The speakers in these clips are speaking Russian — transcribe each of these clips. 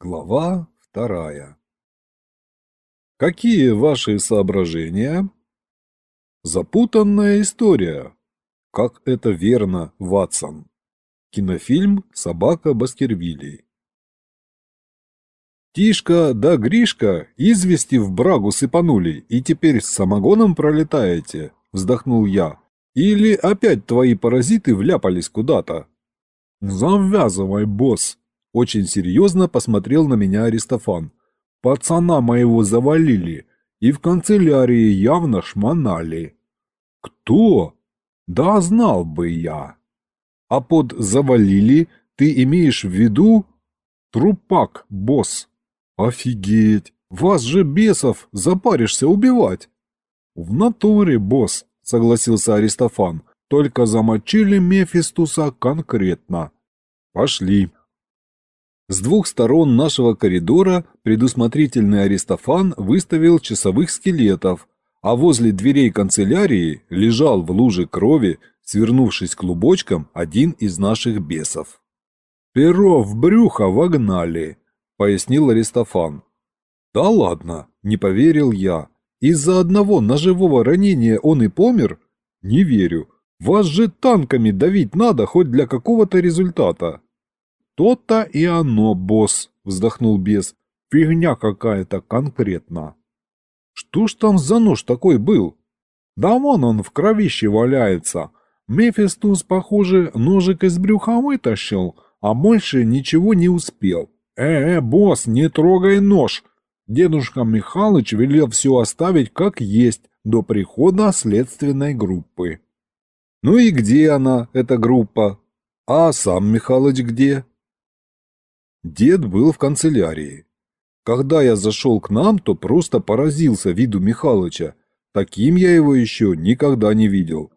Глава вторая. Какие ваши соображения? Запутанная история. Как это верно, Ватсон. Кинофильм «Собака Баскервилей». Тишка да Гришка извести в брагу сыпанули и теперь с самогоном пролетаете, вздохнул я. Или опять твои паразиты вляпались куда-то? Завязывай, босс, очень серьезно посмотрел на меня Аристофан. Пацана моего завалили и в канцелярии явно шмонали. Кто? Да знал бы я. А под «завалили» ты имеешь в виду? Трупак, босс. Офигеть, вас же бесов запаришься убивать. В натуре, босс, согласился Аристофан. Только замочили Мефистуса конкретно. Пошли. С двух сторон нашего коридора предусмотрительный Аристофан выставил часовых скелетов, а возле дверей канцелярии лежал в луже крови, свернувшись клубочком, один из наших бесов. «Перо в брюхо вогнали», — пояснил Аристофан. «Да ладно», — не поверил я. «Из-за одного ножевого ранения он и помер? Не верю. Вас же танками давить надо хоть для какого-то результата». «То-то и оно, босс», — вздохнул бес. «Фигня какая-то конкретно». «Что ж там за нож такой был?» «Да вон он в кровище валяется. Мефистус, похоже, ножик из брюха вытащил, а больше ничего не успел. Э-э, босс, не трогай нож!» Дедушка Михалыч велел все оставить как есть до прихода следственной группы. «Ну и где она, эта группа? А сам Михалыч где?» Дед был в канцелярии. Когда я зашел к нам, то просто поразился виду Михалыча. Таким я его еще никогда не видел.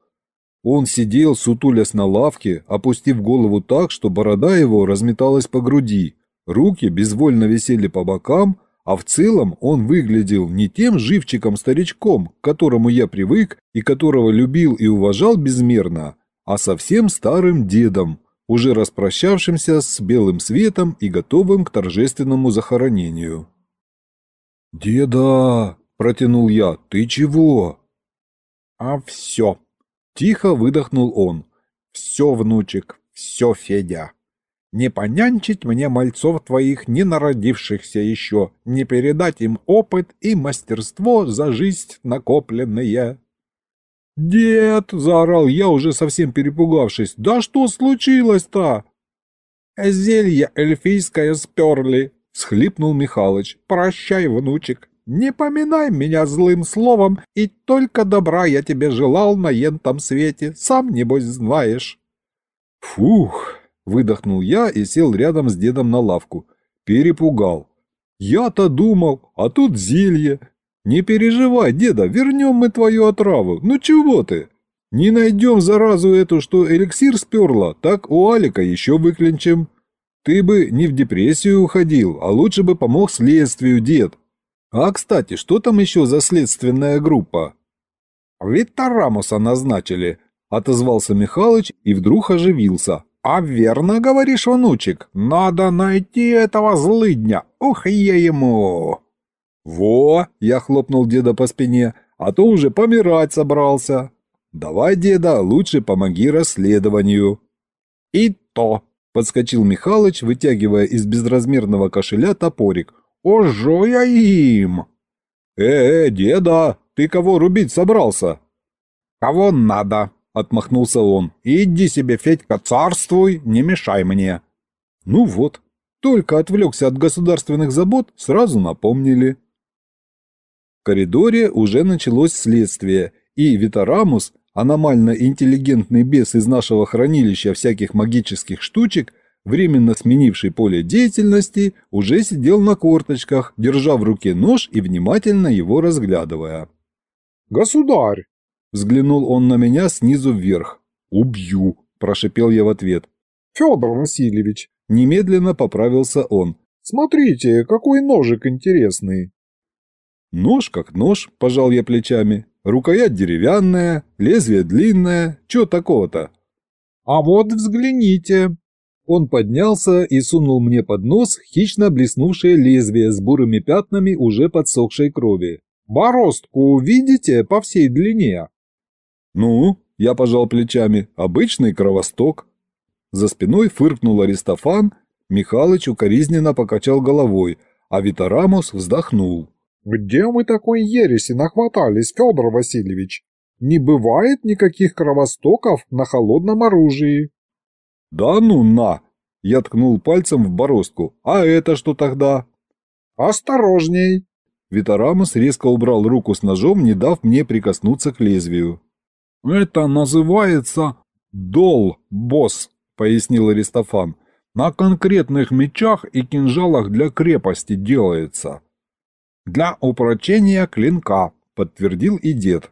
Он сидел, сутулясь на лавке, опустив голову так, что борода его разметалась по груди, руки безвольно висели по бокам, а в целом он выглядел не тем живчиком-старичком, к которому я привык и которого любил и уважал безмерно, а совсем старым дедом, уже распрощавшимся с белым светом и готовым к торжественному захоронению. «Деда!» – протянул я. «Ты чего?» «А все!» – тихо выдохнул он. «Все, внучек, все, Федя!» Не понянчить мне мальцов твоих, не народившихся еще, не передать им опыт и мастерство за жизнь накопленные. «Дед!» – заорал я, уже совсем перепугавшись. «Да что случилось-то?» «Зелье эльфийское сперли!» – схлипнул Михалыч. «Прощай, внучек, не поминай меня злым словом, и только добра я тебе желал на ентом свете, сам, небось, знаешь». «Фух!» – выдохнул я и сел рядом с дедом на лавку. Перепугал. «Я-то думал, а тут зелье, «Не переживай, деда, вернем мы твою отраву. Ну чего ты? Не найдем заразу эту, что эликсир сперла, так у Алика еще выклинчим. Ты бы не в депрессию уходил, а лучше бы помог следствию, дед. А, кстати, что там еще за следственная группа?» «Витарамуса назначили», — отозвался Михалыч и вдруг оживился. «А верно, говоришь, внучек, надо найти этого злыдня, ух я ему!» «Во!» – я хлопнул деда по спине, а то уже помирать собрался. «Давай, деда, лучше помоги расследованию». «И то!» – подскочил Михалыч, вытягивая из безразмерного кошеля топорик. «Ожо я им!» «Э, э, деда, ты кого рубить собрался?» «Кого надо!» – отмахнулся он. «Иди себе, Федька, царствуй, не мешай мне!» Ну вот, только отвлекся от государственных забот, сразу напомнили. В коридоре уже началось следствие, и Витарамус, аномально интеллигентный бес из нашего хранилища всяких магических штучек, временно сменивший поле деятельности, уже сидел на корточках, держа в руке нож и внимательно его разглядывая. «Государь!» – взглянул он на меня снизу вверх. «Убью!» – прошипел я в ответ. «Федор Васильевич!» – немедленно поправился он. «Смотрите, какой ножик интересный!» Нож как нож, пожал я плечами. Рукоять деревянная, лезвие длинное, чё такого-то? А вот взгляните. Он поднялся и сунул мне под нос хищно блеснувшее лезвие с бурыми пятнами уже подсохшей крови. «Бороздку видите по всей длине?» «Ну?» – я пожал плечами. «Обычный кровосток». За спиной фыркнул Аристофан, Михалыч укоризненно покачал головой, а Витарамус вздохнул. «Где вы такой ереси нахватались, Федор Васильевич? Не бывает никаких кровостоков на холодном оружии». «Да ну на!» – я ткнул пальцем в бороздку. «А это что тогда?» «Осторожней!» Витарамус резко убрал руку с ножом, не дав мне прикоснуться к лезвию. «Это называется дол, босс», – пояснил Аристофан. «На конкретных мечах и кинжалах для крепости делается». «Для упрочения клинка», – подтвердил и дед.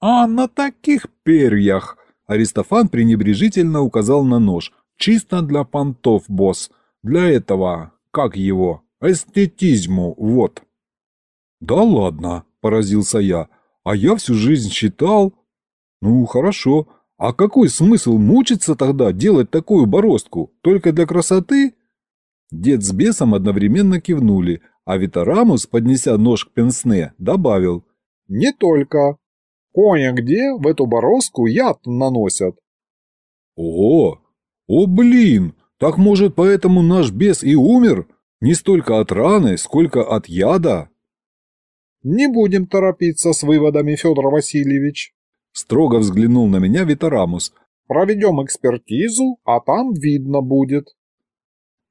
«А на таких перьях Аристофан пренебрежительно указал на нож. «Чисто для понтов, босс. Для этого, как его, эстетизму, вот». «Да ладно», – поразился я. «А я всю жизнь считал...» «Ну, хорошо. А какой смысл мучиться тогда, делать такую бороздку? Только для красоты?» Дед с бесом одновременно кивнули, а Витарамус, поднеся нож к пенсне, добавил. «Не только. Кое-где в эту бороздку яд наносят. О, о блин, так может поэтому наш бес и умер? Не столько от раны, сколько от яда? Не будем торопиться с выводами, Федор Васильевич. Строго взглянул на меня Витарамус. Проведем экспертизу, а там видно будет.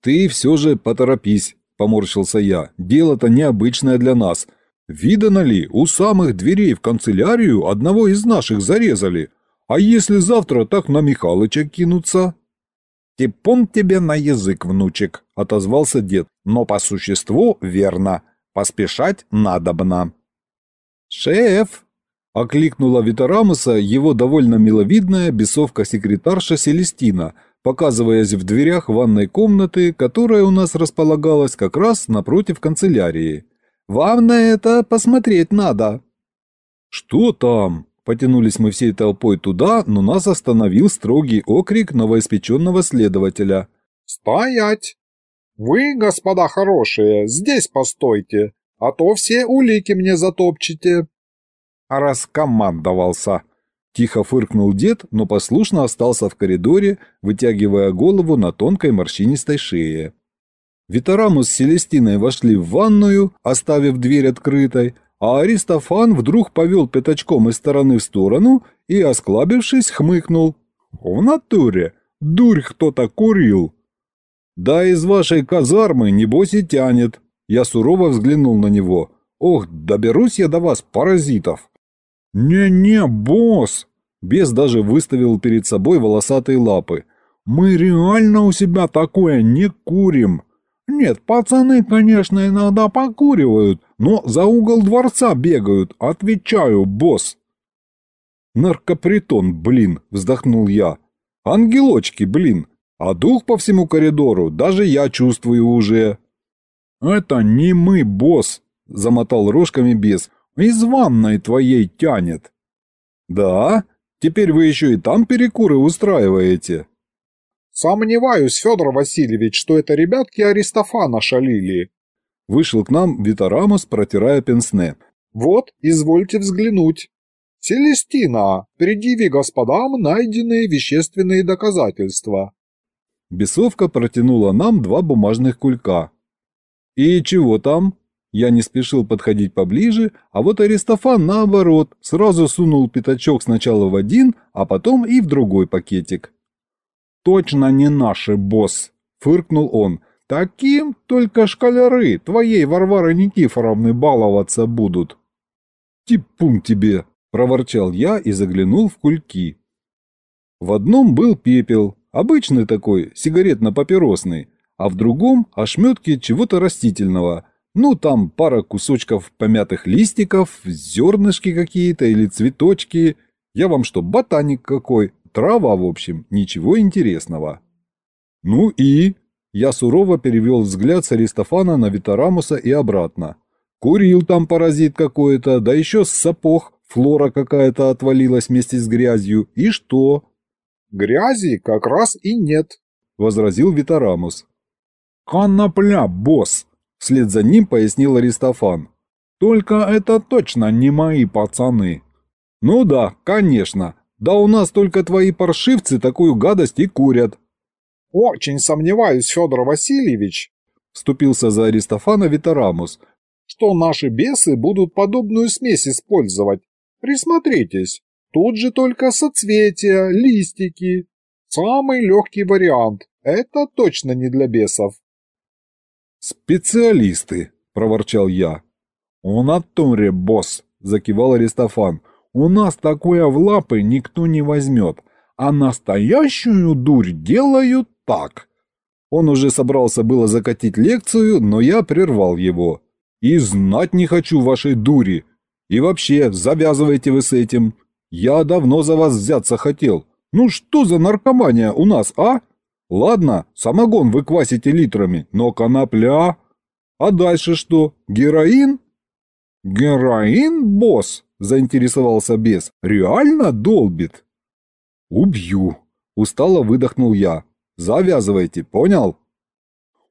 Ты все же поторопись, поморщился я. Дело-то необычное для нас – Видано ли, у самых дверей в канцелярию одного из наших зарезали. А если завтра так на Михалыча кинуться?» «Типун тебе на язык, внучек», — отозвался дед. «Но по существу верно. Поспешать надобно». «Шеф!» — окликнула Витарамуса его довольно миловидная бесовка-секретарша Селестина, показываясь в дверях ванной комнаты, которая у нас располагалась как раз напротив канцелярии. Вам на это посмотреть надо». «Что там?» Потянулись мы всей толпой туда, но нас остановил строгий окрик новоиспеченного следователя. «Стоять! Вы, господа хорошие, здесь постойте, а то все улики мне затопчете!» Раскомандовался. Тихо фыркнул дед, но послушно остался в коридоре, вытягивая голову на тонкой морщинистой шее. Витарамус с Селестиной вошли в ванную, оставив дверь открытой, а Аристофан вдруг повел пятачком из стороны в сторону и, осклабившись, хмыкнул. «В натуре! Дурь кто-то курил!» «Да из вашей казармы, небось, и тянет!» Я сурово взглянул на него. «Ох, доберусь я до вас, паразитов!» «Не-не, босс!» Бес даже выставил перед собой волосатые лапы. «Мы реально у себя такое не курим!» Нет, пацаны, конечно, иногда покуривают, но за угол дворца бегают, отвечаю, босс. Наркопритон, блин, вздохнул я. Ангелочки, блин, а дух по всему коридору даже я чувствую уже. Это не мы, босс, замотал рожками бес. Из ванной твоей тянет. Да? Теперь вы еще и там перекуры устраиваете? «Сомневаюсь, Федор Васильевич, что это ребятки Аристофана шалили». Вышел к нам Витарамус, протирая пенсне. «Вот, извольте взглянуть. Селестина, предъяви господам найденные вещественные доказательства». Бесовка протянула нам два бумажных кулька. «И чего там?» Я не спешил подходить поближе, а вот Аристофан, наоборот, сразу сунул пятачок сначала в один, а потом и в другой пакетик. «Точно не наши, босс!» – фыркнул он. «Таким только школяры твоей Варвары Никифоровны баловаться будут!» «Типун тебе!» – проворчал я и заглянул в кульки. В одном был пепел, обычный такой, сигаретно-папиросный, а в другом – ошметки чего-то растительного. Ну, там пара кусочков помятых листиков, зернышки какие-то или цветочки. Я вам что, ботаник какой? Трава, в общем, ничего интересного. Ну и... Я сурово перевел взгляд с Аристофана на Витарамуса и обратно. Курил там паразит какой-то, да еще с сапог флора какая-то отвалилась вместе с грязью. И что? Грязи как раз и нет, возразил Витарамус. «Конопля, босс!» – вслед за ним пояснил Аристофан. «Только это точно не мои пацаны». «Ну да, конечно. Да у нас только твои паршивцы такую гадость и курят». «Очень сомневаюсь, Федор Васильевич», – вступился за Аристофана Витарамус, «что наши бесы будут подобную смесь использовать. Присмотритесь, тут же только соцветия, листики. Самый легкий вариант. Это точно не для бесов». «Специалисты», – проворчал я. «У натуре, босс», – закивал Аристофан. «У нас такое в лапы никто не возьмет, а настоящую дурь делают так». Он уже собрался было закатить лекцию, но я прервал его. «И знать не хочу вашей дури. И вообще, завязывайте вы с этим. Я давно за вас взяться хотел. Ну что за наркомания у нас, а?» Ладно, самогон вы квасите литрами, но конопля... А дальше что, героин? Героин, босс, заинтересовался бес, реально долбит? Убью, устало выдохнул я. Завязывайте, понял?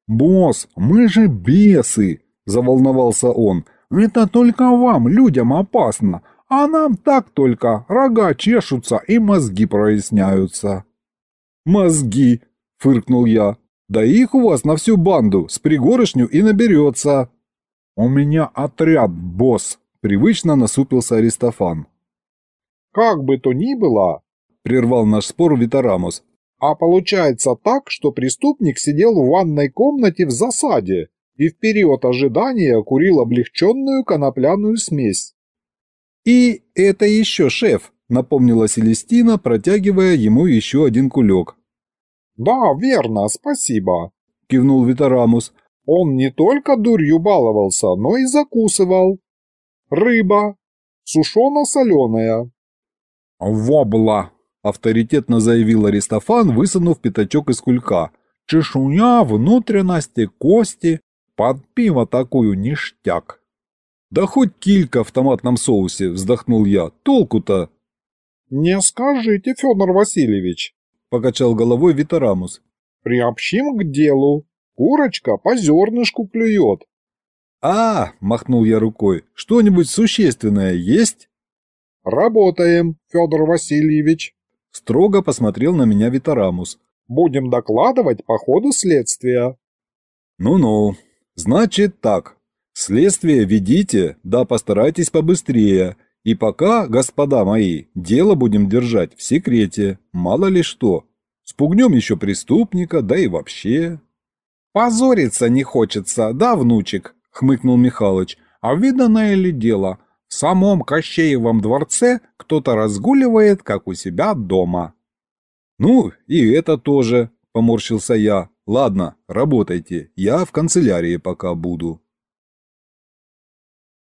Босс, мы же бесы, заволновался он. Это только вам, людям, опасно, а нам так только рога чешутся и мозги проясняются. Мозги, фыркнул я. «Да их у вас на всю банду, с пригоршню и наберется!» «У меня отряд, босс!» — привычно насупился Аристофан. «Как бы то ни было!» — прервал наш спор Витарамус. «А получается так, что преступник сидел в ванной комнате в засаде и в период ожидания курил облегченную конопляную смесь». «И это еще шеф», — напомнила Селестина, протягивая ему еще один кулек. «Да, верно, спасибо», – кивнул Витарамус. «Он не только дурью баловался, но и закусывал. Рыба. Сушено-соленая». «Вобла», – авторитетно заявил Аристофан, высунув пятачок из кулька. «Чешуя, внутренности, кости. Под пиво такую ништяк». «Да хоть килька в томатном соусе», – вздохнул я. «Толку-то?» «Не скажите, Федор Васильевич», – покачал головой Витарамус. «Приобщим к делу. Курочка по зернышку клюет». «А, — махнул я рукой, — что-нибудь существенное есть?» «Работаем, Федор Васильевич», — строго посмотрел на меня Витарамус. «Будем докладывать по ходу следствия». «Ну-ну, значит так. Следствие ведите, да постарайтесь побыстрее, и пока, господа мои, дело будем держать в секрете, мало ли что. Спугнем еще преступника, да и вообще. Позориться не хочется, да, внучек? Хмыкнул Михалыч. А виданное ли дело? В самом Кощеевом дворце кто-то разгуливает, как у себя дома. Ну, и это тоже, поморщился я. Ладно, работайте, я в канцелярии пока буду.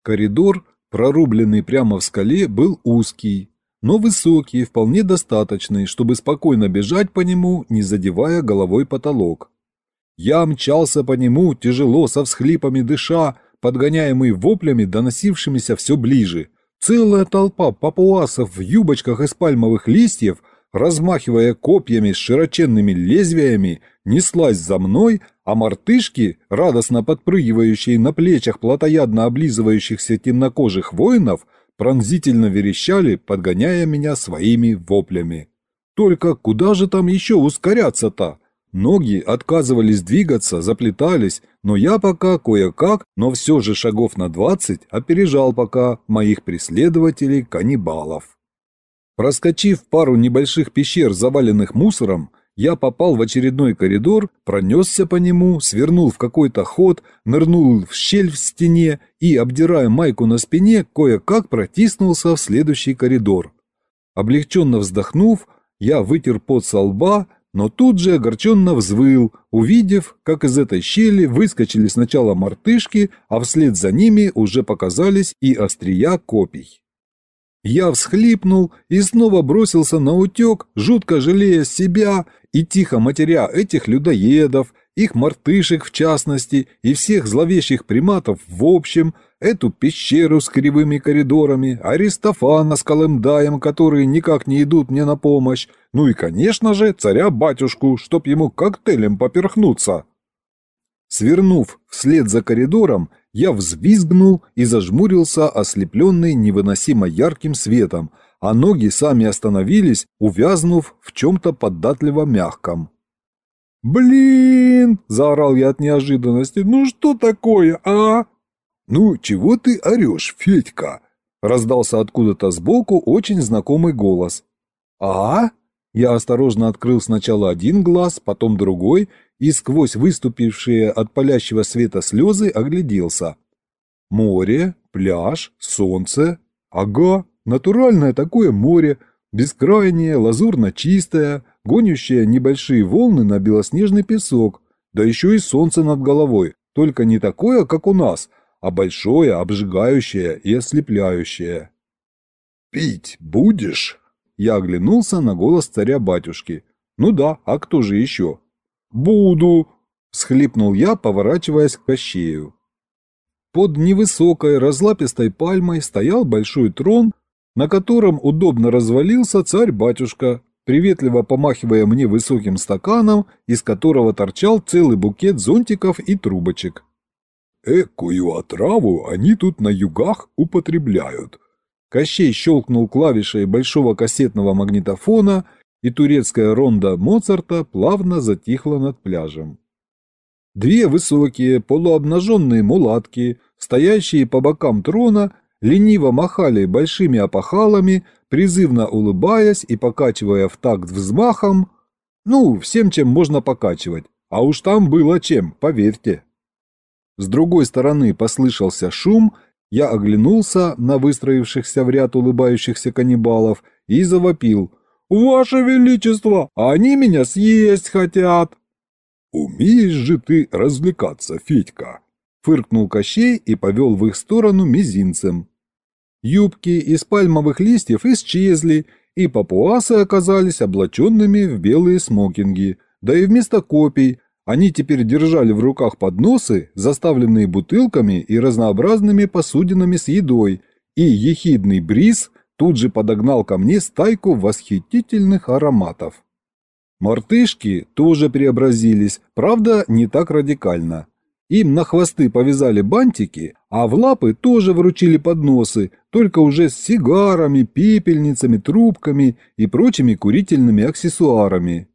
Коридор прорубленный прямо в скале, был узкий, но высокий, вполне достаточный, чтобы спокойно бежать по нему, не задевая головой потолок. Я мчался по нему, тяжело, со всхлипами дыша, подгоняемый воплями, доносившимися все ближе. Целая толпа папуасов в юбочках из пальмовых листьев размахивая копьями с широченными лезвиями, неслась за мной, а мартышки, радостно подпрыгивающие на плечах плотоядно облизывающихся темнокожих воинов, пронзительно верещали, подгоняя меня своими воплями. Только куда же там еще ускоряться-то? Ноги отказывались двигаться, заплетались, но я пока кое-как, но все же шагов на двадцать опережал пока моих преследователей-каннибалов. Проскочив пару небольших пещер, заваленных мусором, я попал в очередной коридор, пронесся по нему, свернул в какой-то ход, нырнул в щель в стене и, обдирая майку на спине, кое-как протиснулся в следующий коридор. Облегченно вздохнув, я вытер пот со лба, но тут же огорченно взвыл, увидев, как из этой щели выскочили сначала мартышки, а вслед за ними уже показались и острия копий. Я всхлипнул и снова бросился на утек, жутко жалея себя и тихо матеря этих людоедов их мартышек в частности и всех зловещих приматов в общем, эту пещеру с кривыми коридорами, Аристофана с Колымдаем, которые никак не идут мне на помощь, ну и, конечно же, царя-батюшку, чтоб ему коктейлем поперхнуться. Свернув вслед за коридором, я взвизгнул и зажмурился, ослепленный невыносимо ярким светом, а ноги сами остановились, увязнув в чем-то податливо мягком. «Блин!» – заорал я от неожиданности. «Ну что такое, а?» «Ну, чего ты орешь, Федька?» – раздался откуда-то сбоку очень знакомый голос. «А?» Я осторожно открыл сначала один глаз, потом другой, и сквозь выступившие от палящего света слезы огляделся. Море, пляж, солнце. Ага, натуральное такое море, бескрайнее, лазурно-чистое, гонящее небольшие волны на белоснежный песок, да еще и солнце над головой, только не такое, как у нас, а большое, обжигающее и ослепляющее. «Пить будешь?» Я оглянулся на голос царя-батюшки. «Ну да, а кто же еще?» «Буду!» – всхлипнул я, поворачиваясь к Кощею. Под невысокой разлапистой пальмой стоял большой трон, на котором удобно развалился царь-батюшка, приветливо помахивая мне высоким стаканом, из которого торчал целый букет зонтиков и трубочек. «Экую отраву они тут на югах употребляют». Кощей щелкнул клавишей большого кассетного магнитофона – и турецкая ронда Моцарта плавно затихла над пляжем. Две высокие полуобнаженные мулатки, стоящие по бокам трона, лениво махали большими опахалами, призывно улыбаясь и покачивая в такт взмахом, ну, всем, чем можно покачивать, а уж там было чем, поверьте. С другой стороны послышался шум, я оглянулся на выстроившихся в ряд улыбающихся каннибалов и завопил – «Ваше Величество, они меня съесть хотят!» «Умеешь же ты развлекаться, Федька!» Фыркнул Кощей и повел в их сторону мизинцем. Юбки из пальмовых листьев исчезли, и папуасы оказались облаченными в белые смокинги, да и вместо копий они теперь держали в руках подносы, заставленные бутылками и разнообразными посудинами с едой, и ехидный бриз тут же подогнал ко мне стайку восхитительных ароматов. Мартышки тоже преобразились, правда, не так радикально. Им на хвосты повязали бантики, а в лапы тоже вручили подносы, только уже с сигарами, пепельницами, трубками и прочими курительными аксессуарами.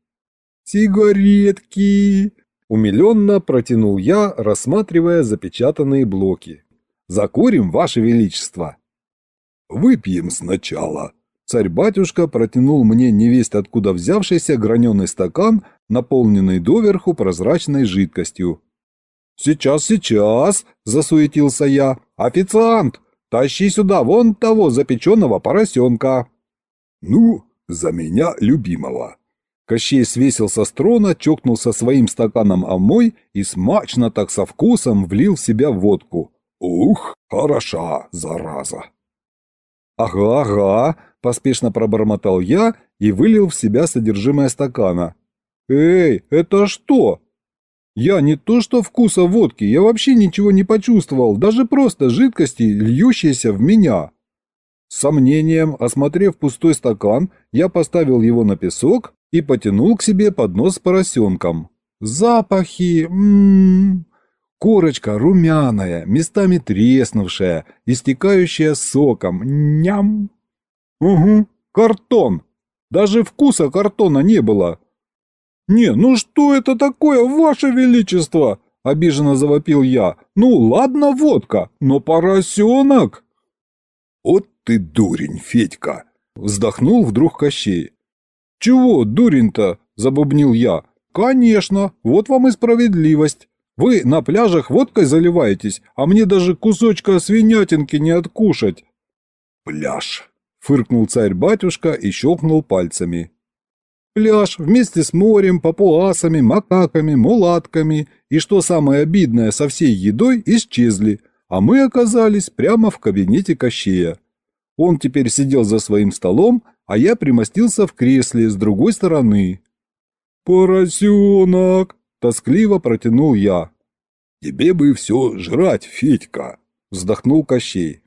«Сигаретки!» – умиленно протянул я, рассматривая запечатанные блоки. «Закурим, Ваше Величество!» «Выпьем сначала». Царь-батюшка протянул мне невесть откуда взявшийся граненый стакан, наполненный доверху прозрачной жидкостью. «Сейчас, сейчас!» – засуетился я. «Официант! Тащи сюда вон того запеченного поросенка!» «Ну, за меня любимого!» Кощей свесился с трона, чокнулся своим стаканом о мой и смачно так со вкусом влил в себя водку. «Ух, хороша, зараза!» «Ага, ага», – поспешно пробормотал я и вылил в себя содержимое стакана. «Эй, это что?» «Я не то что вкуса водки, я вообще ничего не почувствовал, даже просто жидкости, льющиеся в меня». С сомнением, осмотрев пустой стакан, я поставил его на песок и потянул к себе поднос с поросенком. Запахи... М -м -м. Корочка румяная, местами треснувшая, истекающая соком. Ням! Угу, картон. Даже вкуса картона не было. «Не, ну что это такое, ваше величество?» – обиженно завопил я. «Ну ладно водка, но поросенок!» «Вот ты дурень, Федька!» – вздохнул вдруг Кощей. «Чего дурень-то?» – забубнил я. «Конечно, вот вам и справедливость. Вы на пляжах водкой заливаетесь, а мне даже кусочка свинятинки не откушать. Пляж, фыркнул царь-батюшка и щелкнул пальцами. Пляж вместе с морем, папуасами, макаками, мулатками и, что самое обидное, со всей едой исчезли, а мы оказались прямо в кабинете Кощея. Он теперь сидел за своим столом, а я примостился в кресле с другой стороны. «Поросенок!» Тоскливо протянул я. «Тебе бы все жрать, Федька!» – вздохнул Кощей.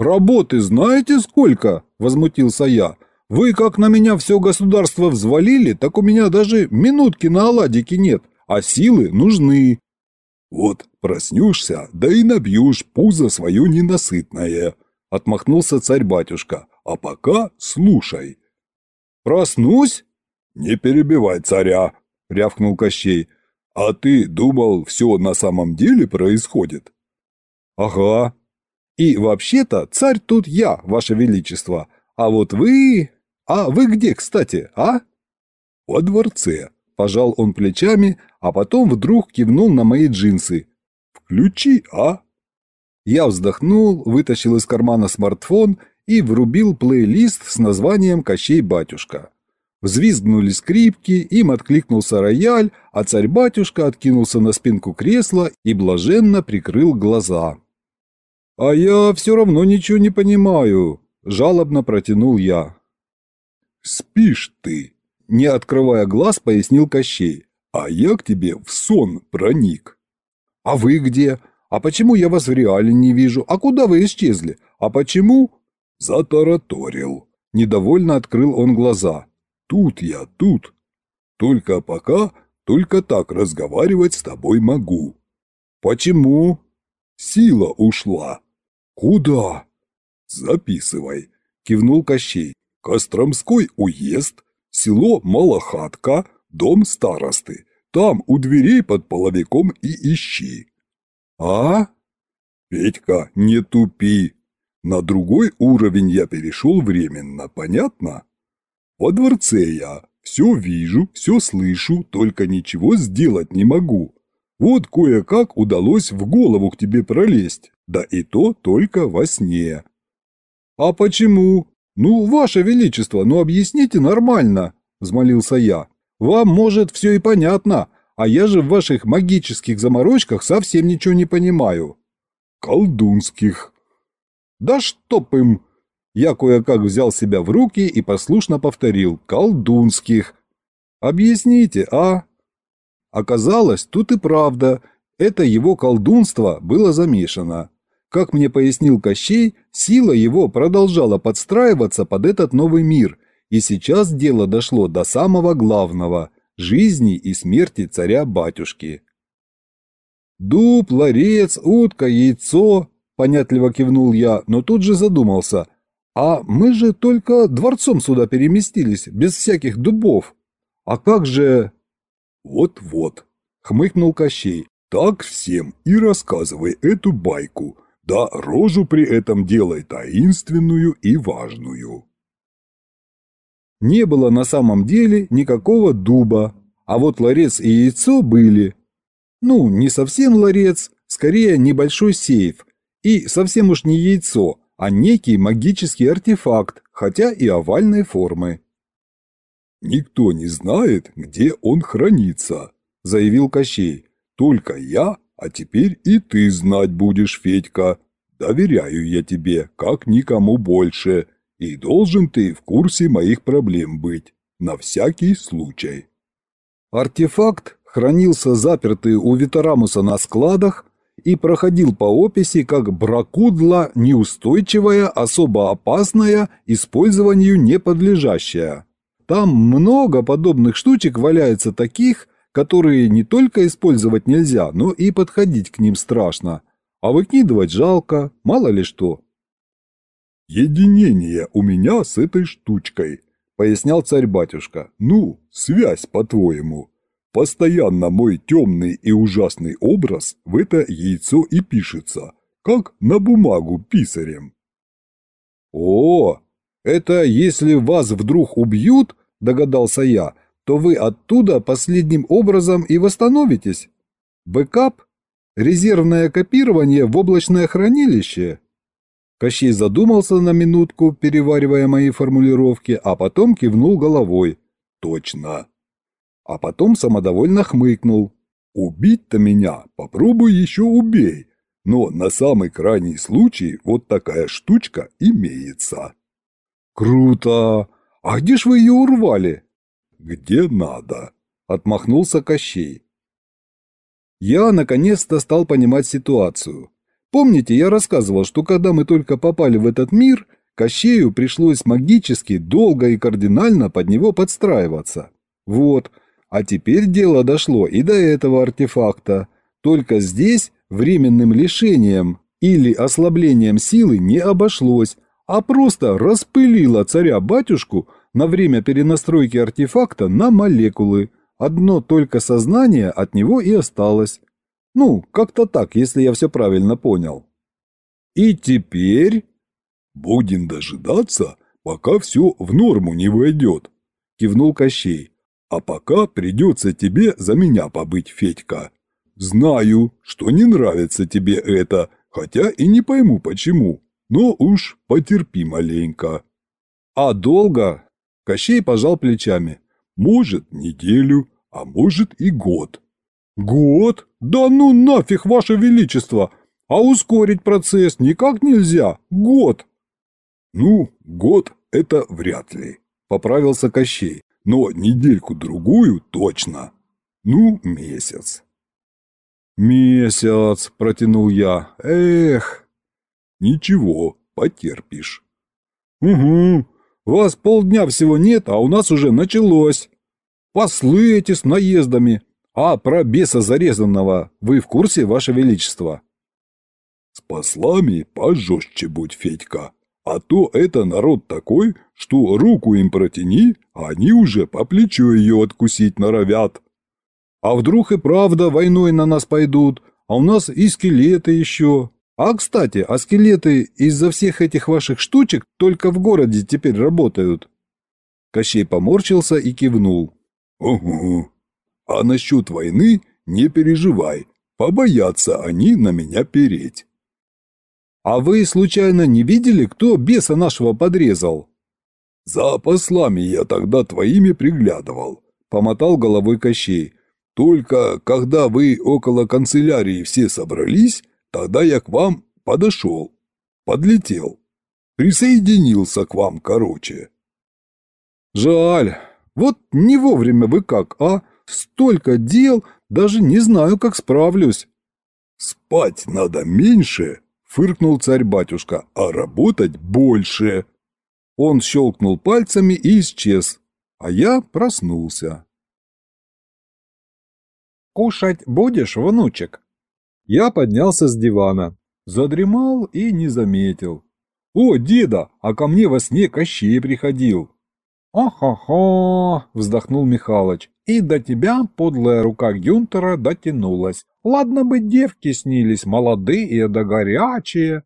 «Работы знаете сколько?» – возмутился я. «Вы как на меня все государство взвалили, так у меня даже минутки на оладики нет, а силы нужны». «Вот проснешься, да и набьешь пузо свое ненасытное», – отмахнулся царь-батюшка. «А пока слушай». «Проснусь?» «Не перебивай царя», – рявкнул Кощей. «А ты думал, все на самом деле происходит?» «Ага», и вообще-то царь тут я, ваше величество. А вот вы... А вы где, кстати, а? Во дворце. Пожал он плечами, а потом вдруг кивнул на мои джинсы. Включи, а? Я вздохнул, вытащил из кармана смартфон и врубил плейлист с названием «Кощей батюшка». Взвизгнули скрипки, им откликнулся рояль, а царь-батюшка откинулся на спинку кресла и блаженно прикрыл глаза. «А я все равно ничего не понимаю», – жалобно протянул я. «Спишь ты», – не открывая глаз, пояснил Кощей. «А я к тебе в сон проник». «А вы где? А почему я вас в реале не вижу? А куда вы исчезли? А почему?» «Затараторил». Недовольно открыл он глаза. «Тут я, тут. Только пока, только так разговаривать с тобой могу». «Почему?» «Сила ушла». «Куда?» «Записывай», – кивнул Кощей. «Костромской уезд, село Малохатка, дом старосты. Там у дверей под половиком и ищи». «А?» «Петька, не тупи. На другой уровень я перешел временно, понятно? Во дворце я. Все вижу, все слышу, только ничего сделать не могу. Вот кое-как удалось в голову к тебе пролезть. Да и то только во сне. А почему? Ну, ваше величество, ну объясните нормально, взмолился я. Вам, может, все и понятно, а я же в ваших магических заморочках совсем ничего не понимаю. Колдунских. Да чтоб им! Я кое-как взял себя в руки и послушно повторил «колдунских». «Объясните, а?» Оказалось, тут и правда, это его колдунство было замешано. Как мне пояснил Кощей, сила его продолжала подстраиваться под этот новый мир, и сейчас дело дошло до самого главного – жизни и смерти царя-батюшки. «Дуб, ларец, утка, яйцо», – понятливо кивнул я, но тут же задумался. «А мы же только дворцом сюда переместились, без всяких дубов. А как же...» «Вот-вот», – хмыкнул Кощей, – «так всем и рассказывай эту байку, да рожу при этом делай таинственную и важную. Не было на самом деле никакого дуба, а вот ларец и яйцо были. Ну, не совсем ларец, скорее небольшой сейф, и совсем уж не яйцо, а некий магический артефакт, хотя и овальной формы. «Никто не знает, где он хранится», – заявил Кощей. «Только я а теперь и ты знать будешь, Федька. Доверяю я тебе, как никому больше, и должен ты в курсе моих проблем быть, на всякий случай». Артефакт хранился запертый у Витарамуса на складах и проходил по описи как бракудла неустойчивая, особо опасная, использованию неподлежащая. Там много подобных штучек валяется таких, которые не только использовать нельзя, но и подходить к ним страшно. А выкидывать жалко, мало ли что. «Единение у меня с этой штучкой», — пояснял царь-батюшка. «Ну, связь, по-твоему. Постоянно мой темный и ужасный образ в это яйцо и пишется, как на бумагу писарем». «О, это если вас вдруг убьют, — догадался я, — то вы оттуда последним образом и восстановитесь. Бэкап? Резервное копирование в облачное хранилище? Кощей задумался на минутку, переваривая мои формулировки, а потом кивнул головой. Точно. А потом самодовольно хмыкнул. Убить-то меня попробуй еще убей. Но на самый крайний случай вот такая штучка имеется. Круто! А где ж вы ее урвали? «Где надо?» – отмахнулся Кощей. Я наконец-то стал понимать ситуацию. Помните, я рассказывал, что когда мы только попали в этот мир, Кощею пришлось магически, долго и кардинально под него подстраиваться. Вот, а теперь дело дошло и до этого артефакта. Только здесь временным лишением или ослаблением силы не обошлось, а просто распылило царя-батюшку на время перенастройки артефакта на молекулы. Одно только сознание от него и осталось. Ну, как-то так, если я все правильно понял. И теперь... Будем дожидаться, пока все в норму не войдет, кивнул Кощей. А пока придется тебе за меня побыть, Федька. Знаю, что не нравится тебе это, хотя и не пойму почему, но уж потерпи маленько. А долго? Кощей пожал плечами. Может, неделю, а может и год. Год? Да ну нафиг, ваше величество! А ускорить процесс никак нельзя. Год. Ну, год это вряд ли, поправился Кощей. Но недельку-другую точно. Ну, месяц. «Месяц», — протянул я. «Эх!» «Ничего, потерпишь». «Угу. Вас полдня всего нет, а у нас уже началось. Послы эти с наездами. А про беса зарезанного вы в курсе, ваше величество?» «С послами пожестче будь, Федька. А то это народ такой, что руку им протяни, а они уже по плечу ее откусить норовят». А вдруг и правда войной на нас пойдут, а у нас и скелеты еще. А, кстати, а скелеты из-за всех этих ваших штучек только в городе теперь работают. Кощей поморщился и кивнул. Угу. А насчет войны не переживай, побоятся они на меня переть. А вы случайно не видели, кто беса нашего подрезал? За послами я тогда твоими приглядывал, помотал головой Кощей. Только когда вы около канцелярии все собрались, тогда я к вам подошел, подлетел, присоединился к вам, короче. Жаль, вот не вовремя вы как, а? Столько дел, даже не знаю, как справлюсь. Спать надо меньше, фыркнул царь-батюшка, а работать больше. Он щелкнул пальцами и исчез, а я проснулся. «Кушать будешь, внучек?» Я поднялся с дивана, задремал и не заметил. «О, деда, а ко мне во сне Кощей приходил!» «Ох-хо-хо!» – вздохнул Михалыч. «И до тебя подлая рука Гюнтера дотянулась. Ладно бы девки снились, молодые да горячие».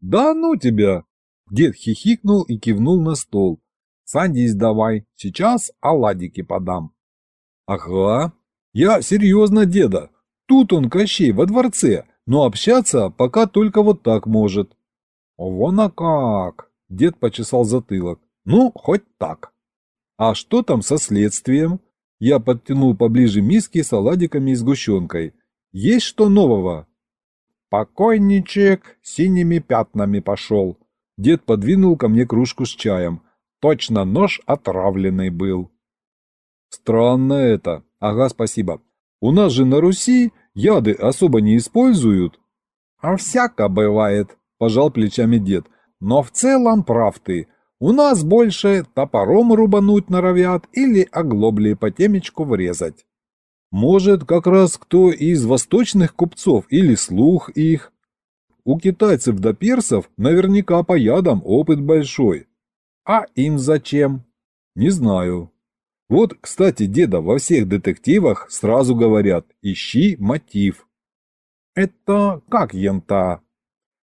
«Да ну тебя!» Дед хихикнул и кивнул на стол. «Садись давай, сейчас оладики подам». «Ага, я серьезно, деда. Тут он, Кощей, во дворце, но общаться пока только вот так может. Вон а как. Дед почесал затылок. Ну, хоть так. А что там со следствием? Я подтянул поближе миски с оладиками и сгущенкой. Есть что нового? Покойничек синими пятнами пошел. Дед подвинул ко мне кружку с чаем. Точно нож отравленный был. Странно это. Ага, спасибо. У нас же на Руси яды особо не используют. А всяко бывает, пожал плечами дед. Но в целом прав ты. У нас больше топором рубануть норовят или оглобли по темечку врезать. Может, как раз кто из восточных купцов или слух их. У китайцев до персов наверняка по ядам опыт большой. А им зачем? Не знаю. Вот, кстати, деда во всех детективах сразу говорят «ищи мотив». Это как ента?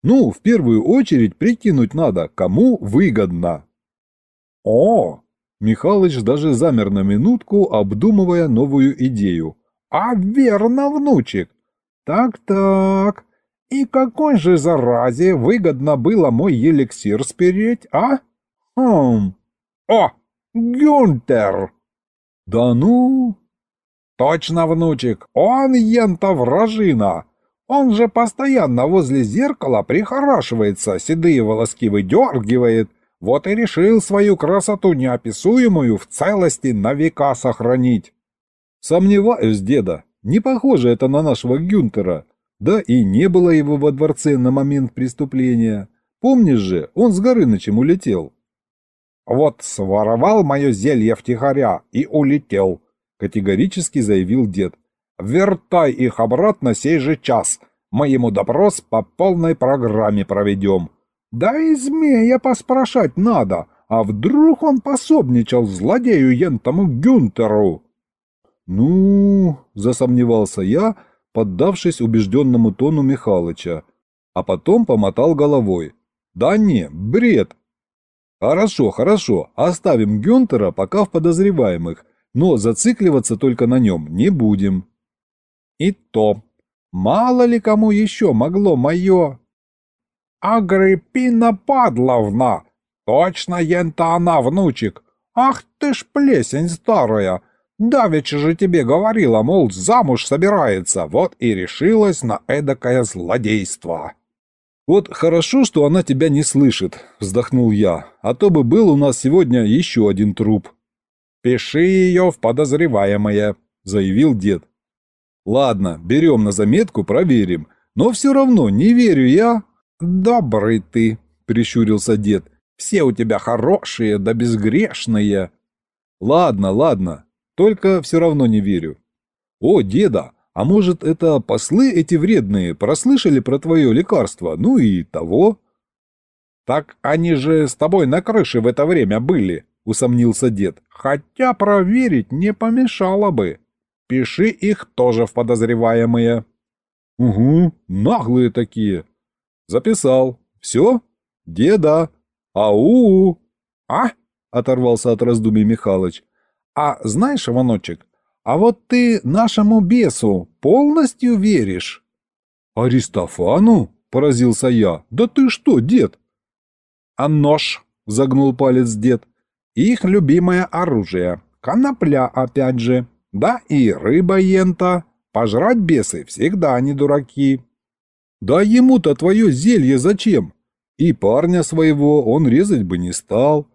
Ну, в первую очередь прикинуть надо, кому выгодно. О! Михалыч даже замер на минутку, обдумывая новую идею. А верно, внучек. Так-так. И какой же заразе выгодно было мой эликсир спереть, а? Хм. О, Гюнтер! «Да ну...» «Точно, внучек, он ента вражина. Он же постоянно возле зеркала прихорашивается, седые волоски выдергивает. Вот и решил свою красоту неописуемую в целости на века сохранить». «Сомневаюсь, деда. Не похоже это на нашего Гюнтера. Да и не было его во дворце на момент преступления. Помнишь же, он с горы на чем улетел. «Вот своровал мое зелье втихаря и улетел», — категорически заявил дед. «Вертай их обратно сей же час. Мы ему допрос по полной программе проведем. Да и змея поспрашать надо, а вдруг он пособничал злодею ентому Гюнтеру?» «Ну...» — засомневался я, поддавшись убежденному тону Михалыча, а потом помотал головой. «Да не, бред!» «Хорошо, хорошо, оставим Гюнтера пока в подозреваемых, но зацикливаться только на нем не будем». «И то, мало ли кому еще могло мое...» «Агриппина Падловна! Точно ента она, внучек! Ах ты ж плесень старая! Давеча же тебе говорила, мол, замуж собирается, вот и решилась на эдакое злодейство. Вот хорошо, что она тебя не слышит, вздохнул я, а то бы был у нас сегодня еще один труп. Пиши ее в подозреваемое, заявил дед. Ладно, берем на заметку, проверим, но все равно не верю я. Добрый ты, прищурился дед, все у тебя хорошие да безгрешные. Ладно, ладно, только все равно не верю. О, деда, а может это послы эти вредные прослышали про твое лекарство, ну и того? Так они же с тобой на крыше в это время были, усомнился дед. Хотя проверить не помешало бы. Пиши их тоже в подозреваемые. Угу, наглые такие. Записал. Все? Деда. Ау! А? Оторвался от раздумий Михалыч. А знаешь, Иваночек, а вот ты нашему бесу полностью веришь? Аристофану? Поразился я. Да ты что, дед? А нож, загнул палец дед. Их любимое оружие. Конопля опять же. Да и рыба ента. Пожрать бесы всегда не дураки. Да ему-то твое зелье зачем? И парня своего он резать бы не стал.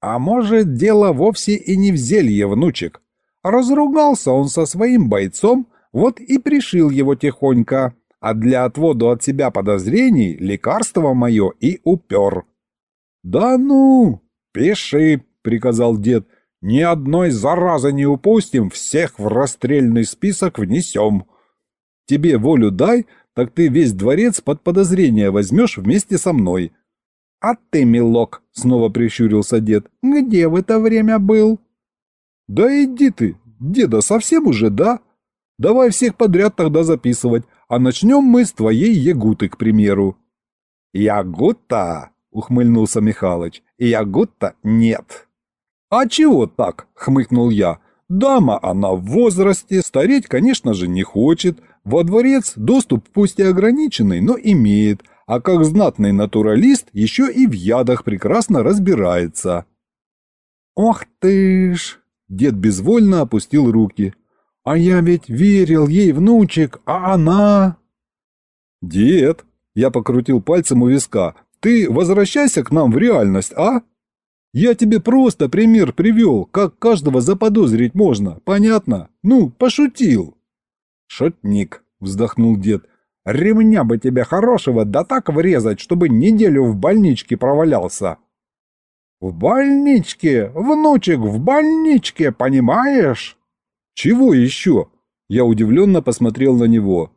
А может, дело вовсе и не в зелье, внучек. Разругался он со своим бойцом, вот и пришил его тихонько, а для отвода от себя подозрений лекарство мое и упер. «Да ну!» «Пиши», — приказал дед, — «ни одной заразы не упустим, всех в расстрельный список внесем». «Тебе волю дай, так ты весь дворец под подозрение возьмешь вместе со мной», «А ты, милок», — снова прищурился дед, — «где в это время был?» «Да иди ты, деда, совсем уже, да? Давай всех подряд тогда записывать, а начнем мы с твоей Ягуты, к примеру». «Ягута?» — ухмыльнулся Михалыч. «Ягута нет». «А чего так?» — хмыкнул я. «Дама она в возрасте, стареть, конечно же, не хочет. Во дворец доступ пусть и ограниченный, но имеет, а как знатный натуралист еще и в ядах прекрасно разбирается. «Ох ты ж!» – дед безвольно опустил руки. «А я ведь верил ей, внучек, а она...» «Дед!» – я покрутил пальцем у виска. «Ты возвращайся к нам в реальность, а? Я тебе просто пример привел, как каждого заподозрить можно, понятно? Ну, пошутил!» «Шутник!» – вздохнул дед. Ремня бы тебе хорошего, да так врезать, чтобы неделю в больничке провалялся. В больничке, внучек, в больничке, понимаешь? Чего еще? Я удивленно посмотрел на него.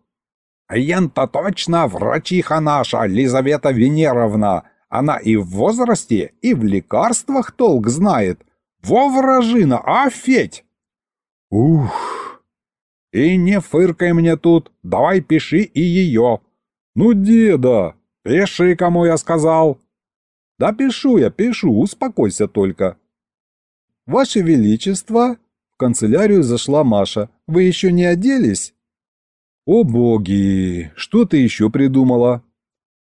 Ян-то точно врачиха наша, Лизавета Венеровна. Она и в возрасте, и в лекарствах толк знает. Во вражина, а федь! Ух! И не фыркай мне тут, давай пиши и ее. Ну, деда, пиши, кому я сказал. Да пишу я, пишу, успокойся только. Ваше Величество, в канцелярию зашла Маша. Вы еще не оделись? О боги, что ты еще придумала?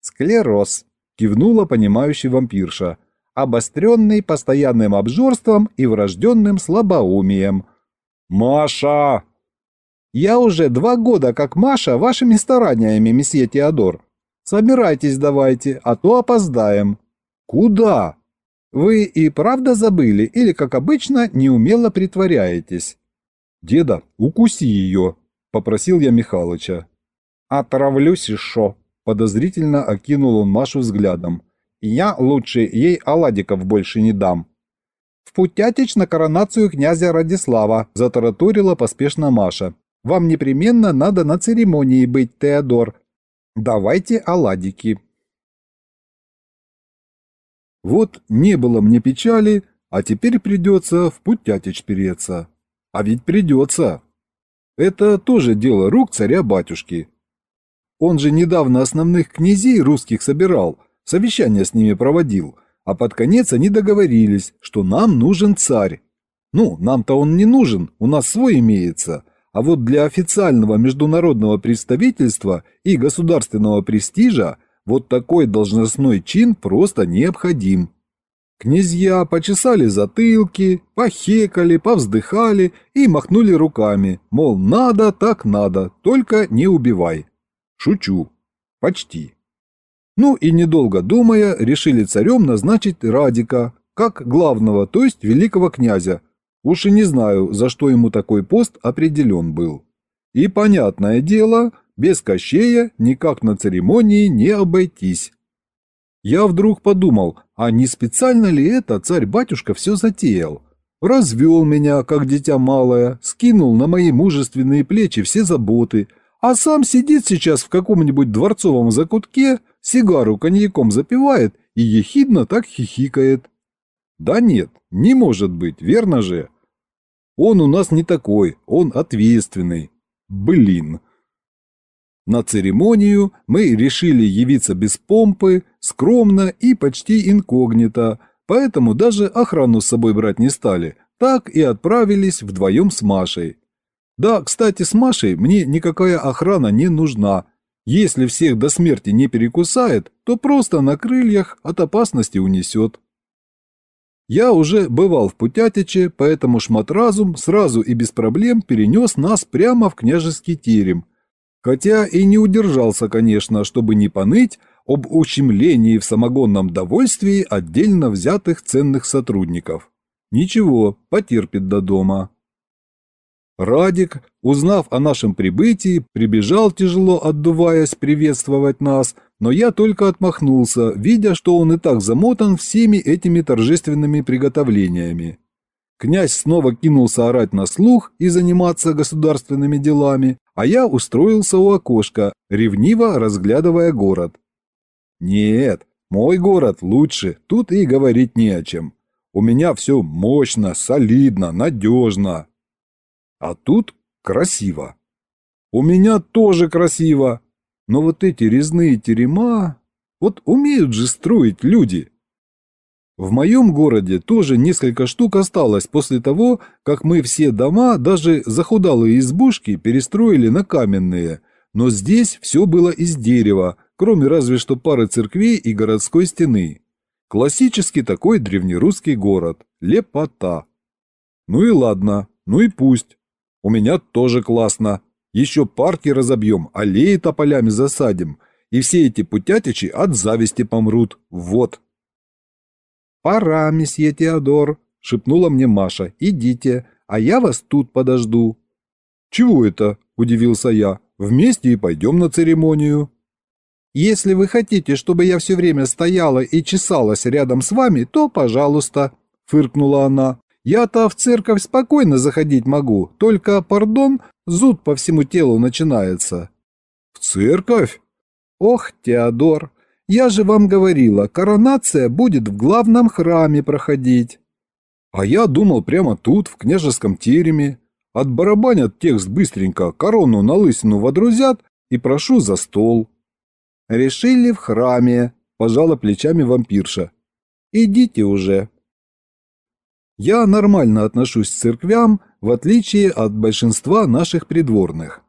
Склероз, кивнула понимающий вампирша, обостренный постоянным обжорством и врожденным слабоумием. «Маша!» Я уже два года как Маша вашими стараниями, месье Теодор. Собирайтесь давайте, а то опоздаем. Куда? Вы и правда забыли или, как обычно, неумело притворяетесь? Деда, укуси ее. – попросил я Михалыча. «Отравлюсь и шо?» – подозрительно окинул он Машу взглядом. «Я лучше ей оладиков больше не дам». «В Путятич на коронацию князя Радислава», – затараторила поспешно Маша. «Вам непременно надо на церемонии быть, Теодор. Давайте оладики». Вот не было мне печали, а теперь придется в Путятич переться. А ведь придется. Это тоже дело рук царя-батюшки. Он же недавно основных князей русских собирал, совещание с ними проводил, а под конец они договорились, что нам нужен царь. Ну, нам-то он не нужен, у нас свой имеется, а вот для официального международного представительства и государственного престижа вот такой должностной чин просто необходим. Князья почесали затылки, похекали, повздыхали и махнули руками, мол, надо так надо, только не убивай. Шучу. Почти. Ну и недолго думая, решили царем назначить Радика, как главного, то есть великого князя. Уж и не знаю, за что ему такой пост определен был. И понятное дело, без Кощея никак на церемонии не обойтись. Я вдруг подумал, а не специально ли это царь-батюшка все затеял? Развел меня, как дитя малое, скинул на мои мужественные плечи все заботы, а сам сидит сейчас в каком-нибудь дворцовом закутке, сигару коньяком запивает и ехидно так хихикает. Да нет, не может быть, верно же? Он у нас не такой, он ответственный. Блин. На церемонию мы решили явиться без помпы, скромно и почти инкогнито, поэтому даже охрану с собой брать не стали, так и отправились вдвоем с Машей. Да, кстати, с Машей мне никакая охрана не нужна. Если всех до смерти не перекусает, то просто на крыльях от опасности унесет. Я уже бывал в Путятиче, поэтому шматразум сразу и без проблем перенес нас прямо в княжеский терем, Хотя и не удержался, конечно, чтобы не поныть об ущемлении в самогонном довольствии отдельно взятых ценных сотрудников. Ничего, потерпит до дома. Радик, узнав о нашем прибытии, прибежал тяжело отдуваясь приветствовать нас, но я только отмахнулся, видя, что он и так замотан всеми этими торжественными приготовлениями. Князь снова кинулся орать на слух и заниматься государственными делами, а я устроился у окошка, ревниво разглядывая город. Нет, мой город лучше, тут и говорить не о чем. У меня все мощно, солидно, надежно. А тут красиво. У меня тоже красиво. Но вот эти резные терема... Вот умеют же строить люди. В моем городе тоже несколько штук осталось после того, как мы все дома, даже захудалые избушки, перестроили на каменные. Но здесь все было из дерева, кроме разве что пары церквей и городской стены. Классический такой древнерусский город. Лепота. Ну и ладно, ну и пусть. У меня тоже классно. Еще парки разобьем, аллеи тополями засадим. И все эти путятичи от зависти помрут. Вот. «Пора, месье Теодор», — шепнула мне Маша. «Идите, а я вас тут подожду». «Чего это?» – удивился я. «Вместе и пойдем на церемонию». «Если вы хотите, чтобы я все время стояла и чесалась рядом с вами, то пожалуйста», – фыркнула она. «Я-то в церковь спокойно заходить могу, только, пардон, зуд по всему телу начинается». «В церковь?» «Ох, Теодор, я же вам говорила, коронация будет в главном храме проходить. А я думал прямо тут, в княжеском тереме. Отбарабанят текст быстренько, корону на лысину водрузят и прошу за стол. Решили в храме, пожала плечами вампирша. Идите уже. Я нормально отношусь к церквям, в отличие от большинства наших придворных.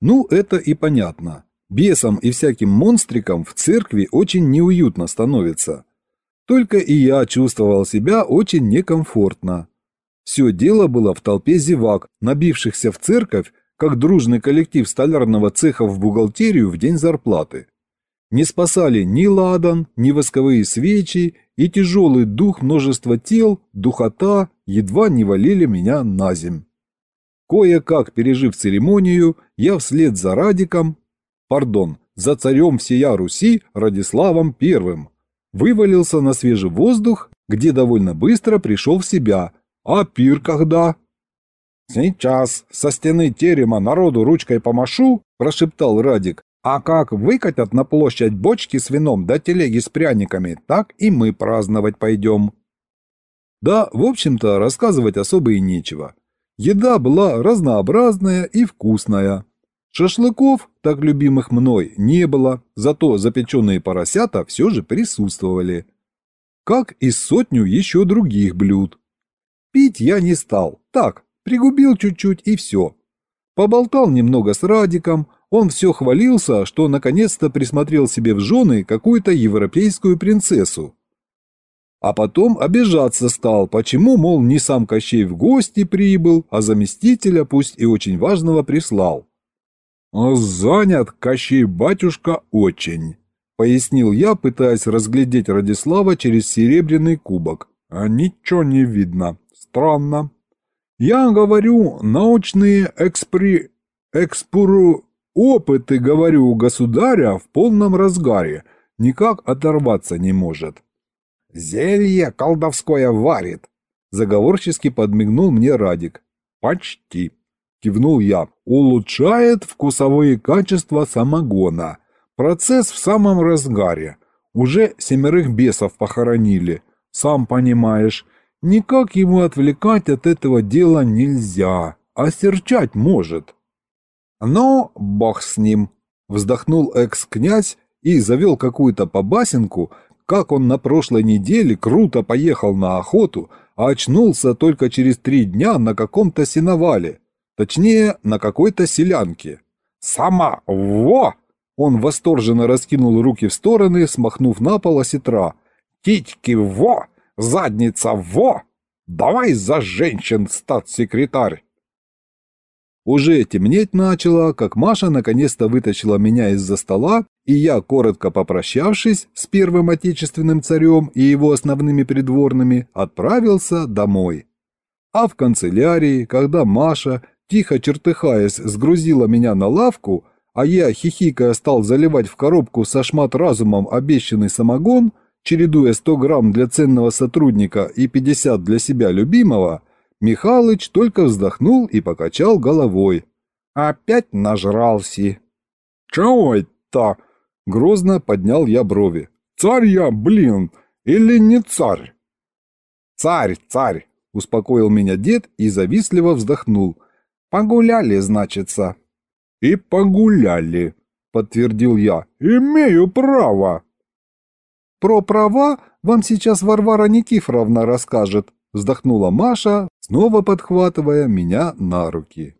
Ну, это и понятно. Бесам и всяким монстрикам в церкви очень неуютно становится. Только и я чувствовал себя очень некомфортно. Все дело было в толпе зевак, набившихся в церковь, как дружный коллектив столярного цеха в бухгалтерию в день зарплаты. Не спасали ни ладан, ни восковые свечи, и тяжелый дух множества тел, духота едва не валили меня на земь. Кое-как пережив церемонию, я вслед за Радиком, пардон, за царем всея Руси Радиславом I, вывалился на свежий воздух, где довольно быстро пришел в себя. А пир когда? «Сейчас со стены терема народу ручкой помашу», – прошептал Радик. «А как выкатят на площадь бочки с вином да телеги с пряниками, так и мы праздновать пойдем». Да, в общем-то, рассказывать особо и нечего. Еда была разнообразная и вкусная. Шашлыков, так любимых мной, не было, зато запеченные поросята все же присутствовали. Как и сотню еще других блюд. Пить я не стал, так, пригубил чуть-чуть и все. Поболтал немного с Радиком, он все хвалился, что наконец-то присмотрел себе в жены какую-то европейскую принцессу. А потом обижаться стал, почему, мол, не сам Кощей в гости прибыл, а заместителя, пусть и очень важного, прислал. «Занят Кощей-батюшка очень», — пояснил я, пытаясь разглядеть Радислава через серебряный кубок. «А ничего не видно. Странно». «Я говорю, научные экспри... экспуру... опыты, говорю, у государя в полном разгаре. Никак оторваться не может». «Зелье колдовское варит», — заговорчески подмигнул мне Радик. «Почти», — кивнул я, — улучшает вкусовые качества самогона. Процесс в самом разгаре. Уже семерых бесов похоронили. Сам понимаешь, никак ему отвлекать от этого дела нельзя, а серчать может. «Ну, бог с ним», — вздохнул экс-князь и завел какую-то побасенку, как он на прошлой неделе круто поехал на охоту, а очнулся только через три дня на каком-то сеновале. Точнее, на какой-то селянке. «Сама! Во!» Он восторженно раскинул руки в стороны, смахнув на пол осетра. «Титьки во! Задница во! Давай за женщин, статс-секретарь!» Уже темнеть начало, как Маша наконец-то вытащила меня из-за стола, и я, коротко попрощавшись с первым отечественным царем и его основными придворными, отправился домой. А в канцелярии, когда Маша, тихо чертыхаясь, сгрузила меня на лавку, а я, хихикая, стал заливать в коробку со шмат разумом обещанный самогон, чередуя 100 грамм для ценного сотрудника и 50 для себя любимого, Михалыч только вздохнул и покачал головой. «Опять нажрался». «Чего это?» — грозно поднял я брови. «Царь я, блин, или не царь?» «Царь, царь!» — успокоил меня дед и завистливо вздохнул. Погуляли, значится. И погуляли, подтвердил я. Имею право. Про права вам сейчас Варвара Никифоровна расскажет, вздохнула Маша, снова подхватывая меня на руки.